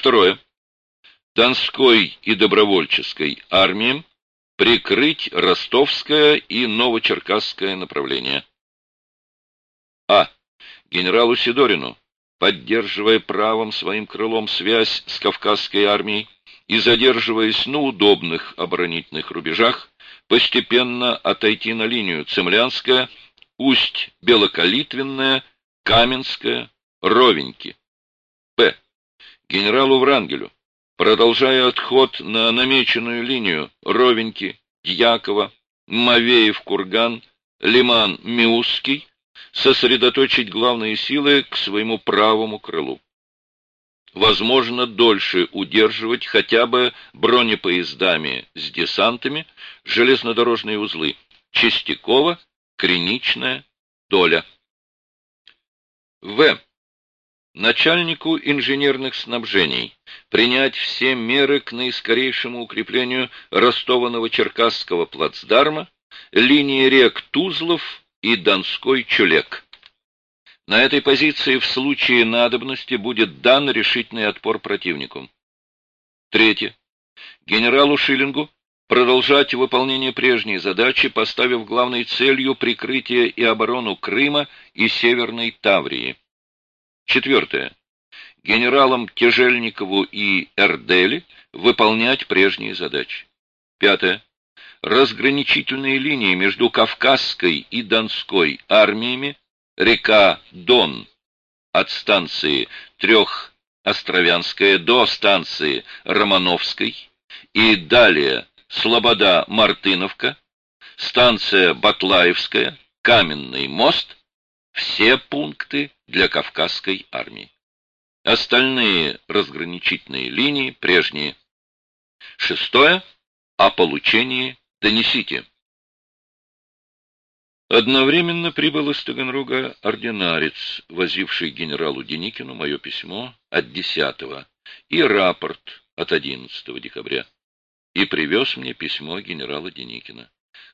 Второе. Донской и добровольческой армиям прикрыть Ростовское и Новочеркасское направление. А. Генералу Сидорину, поддерживая правым своим крылом связь с Кавказской армией и задерживаясь на удобных оборонительных рубежах, постепенно отойти на линию Цемлянская, Усть-Белокалитвенная, Каменская, Ровеньки. Генералу Врангелю, продолжая отход на намеченную линию Ровеньки, Дьякова, Мавеев-Курган, Лиман-Миусский, сосредоточить главные силы к своему правому крылу возможно дольше удерживать хотя бы бронепоездами с десантами железнодорожные узлы Чистякова, Криничная, Доля. В. Начальнику инженерных снабжений принять все меры к наискорейшему укреплению Ростова-Новочеркасского плацдарма, линии рек Тузлов и Донской Чулек. На этой позиции в случае надобности будет дан решительный отпор противнику. Третье. Генералу Шиллингу продолжать выполнение прежней задачи, поставив главной целью прикрытие и оборону Крыма и Северной Таврии. Четвертое. Генералам Тяжельникову и Эрдели выполнять прежние задачи. Пятое. Разграничительные линии между Кавказской и Донской армиями река Дон от станции Трехостровянская до станции Романовской и далее Слобода-Мартыновка, станция Батлаевская, Каменный мост – все пункты для Кавказской армии. Остальные разграничительные линии прежние. Шестое. О получении донесите. Одновременно прибыл из Таганрога ординарец, возивший генералу Деникину мое письмо от 10 и рапорт от 11 декабря, и привез мне письмо генерала Деникина.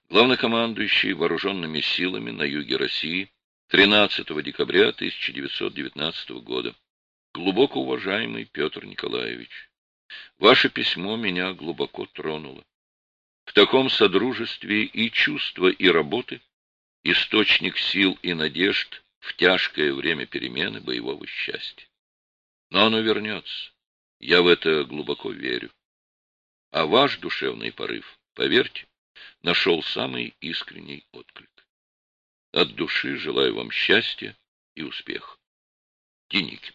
Главнокомандующий вооруженными силами на юге России 13 декабря 1919 года. Глубоко уважаемый Петр Николаевич, ваше письмо меня глубоко тронуло. В таком содружестве и чувства, и работы источник сил и надежд в тяжкое время перемены боевого счастья. Но оно вернется. Я в это глубоко верю. А ваш душевный порыв, поверьте, нашел самый искренний отклик. От души желаю вам счастья и успеха. Деникин.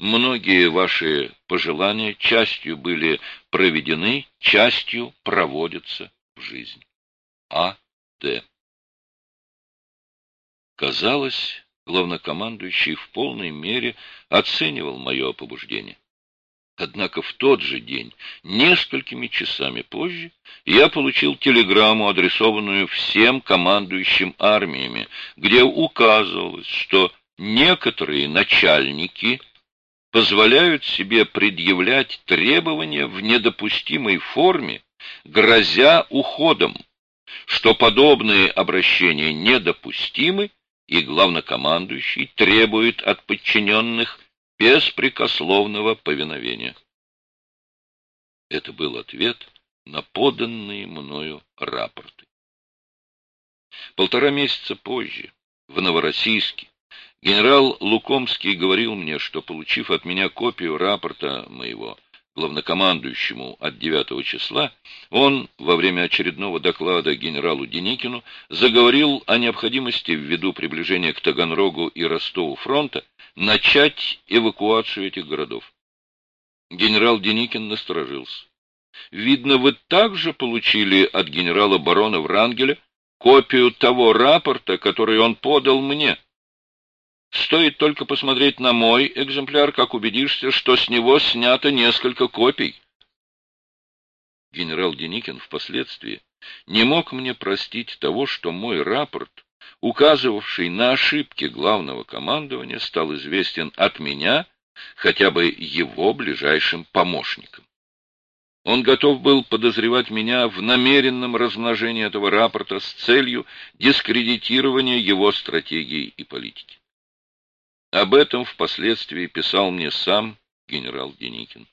Многие ваши пожелания частью были проведены, частью проводятся в жизнь. А. Д. Казалось, главнокомандующий в полной мере оценивал мое побуждение. Однако в тот же день, несколькими часами позже, я получил телеграмму, адресованную всем командующим армиями, где указывалось, что некоторые начальники позволяют себе предъявлять требования в недопустимой форме, грозя уходом, что подобные обращения недопустимы и главнокомандующий требует от подчиненных беспрекословного повиновения. Это был ответ на поданные мною рапорты. Полтора месяца позже, в Новороссийске, генерал Лукомский говорил мне, что, получив от меня копию рапорта моего, главнокомандующему от 9 числа, он во время очередного доклада генералу Деникину заговорил о необходимости ввиду приближения к Таганрогу и Ростову фронта начать эвакуацию этих городов. Генерал Деникин насторожился. «Видно, вы также получили от генерала барона Врангеля копию того рапорта, который он подал мне». Стоит только посмотреть на мой экземпляр, как убедишься, что с него снято несколько копий. Генерал Деникин впоследствии не мог мне простить того, что мой рапорт, указывавший на ошибки главного командования, стал известен от меня хотя бы его ближайшим помощникам. Он готов был подозревать меня в намеренном размножении этого рапорта с целью дискредитирования его стратегии и политики. Об этом впоследствии писал мне сам генерал Деникин.